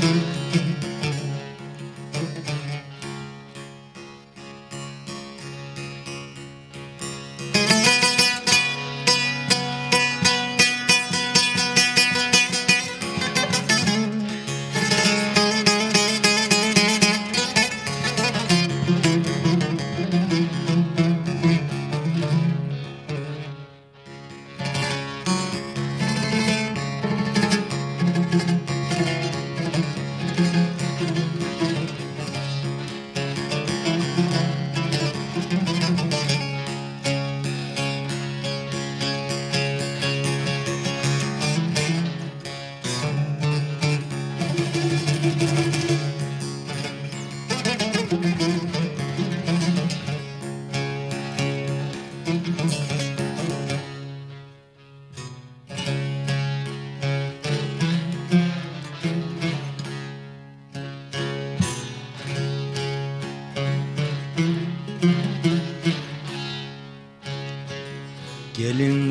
Mm-hmm.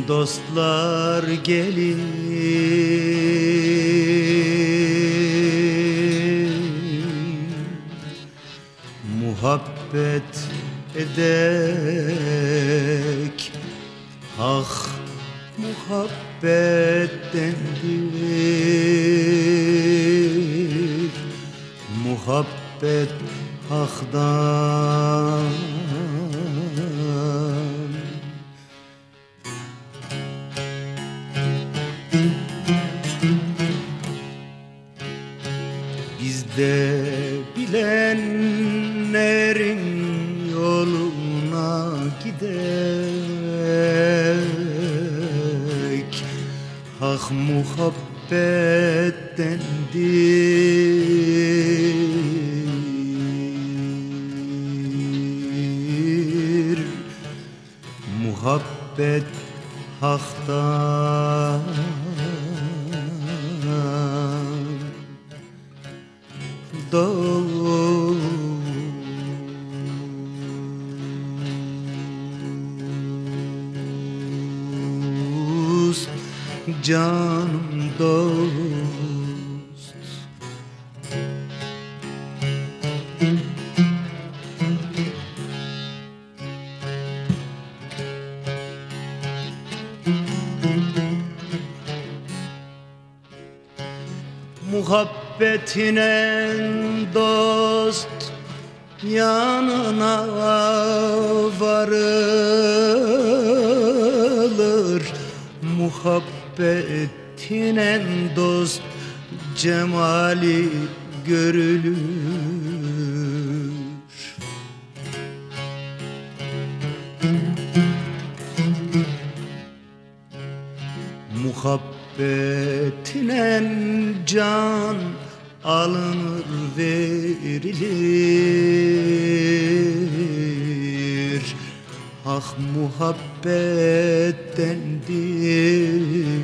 Dostlar gelin. Muhabbet edek. Ah muhabbettendir Muhabbet hakdan muhabbettendir. Muhabbet haktan. Dost canım dost. Muhabbetine dost yanına varılır Muhabbet Muhabbetinen dost cemali görülür. Muhabbetinen can alınır Ah muhabbettendir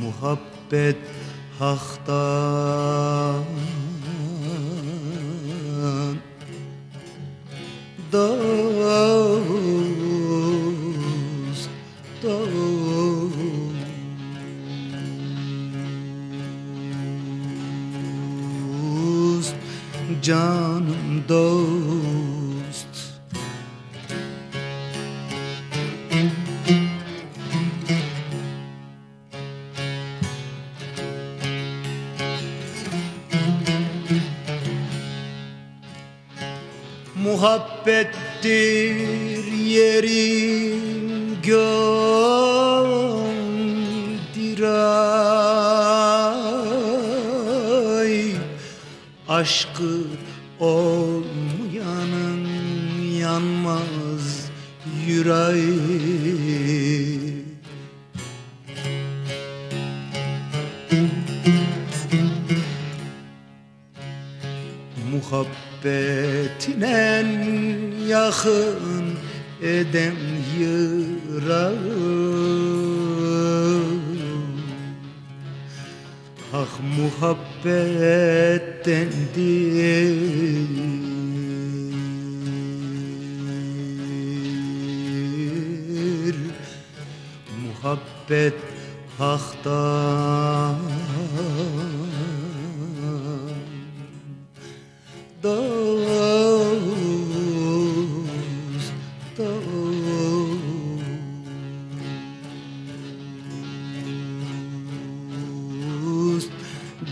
Muhabbet haktan Doğru Canım dost. Muhabbettir yerin göndir Aşkı olmayanın yanmaz yüreği. Muhabbetine yakın eden Ah muhabbetendir Muhabbet haktan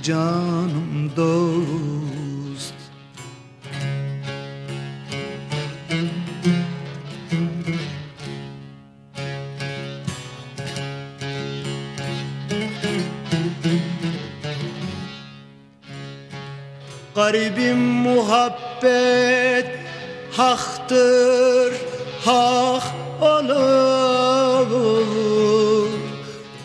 Canım dost. Garibim muhabbet haktır hak olur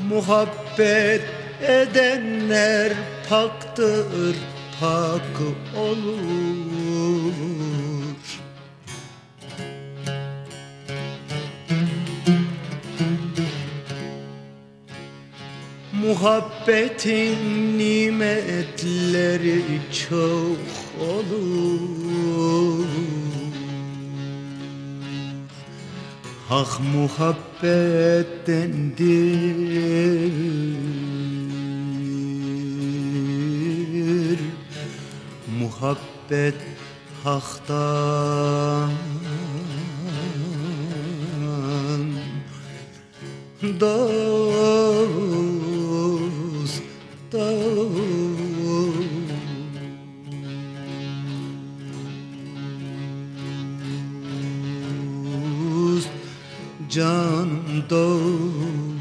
Muhabbet edenler paktır pak olur. Muhabbetin nimetleri çok olur. Hak muhabbettendir Muhabbet haktan Dost, dost Canım dost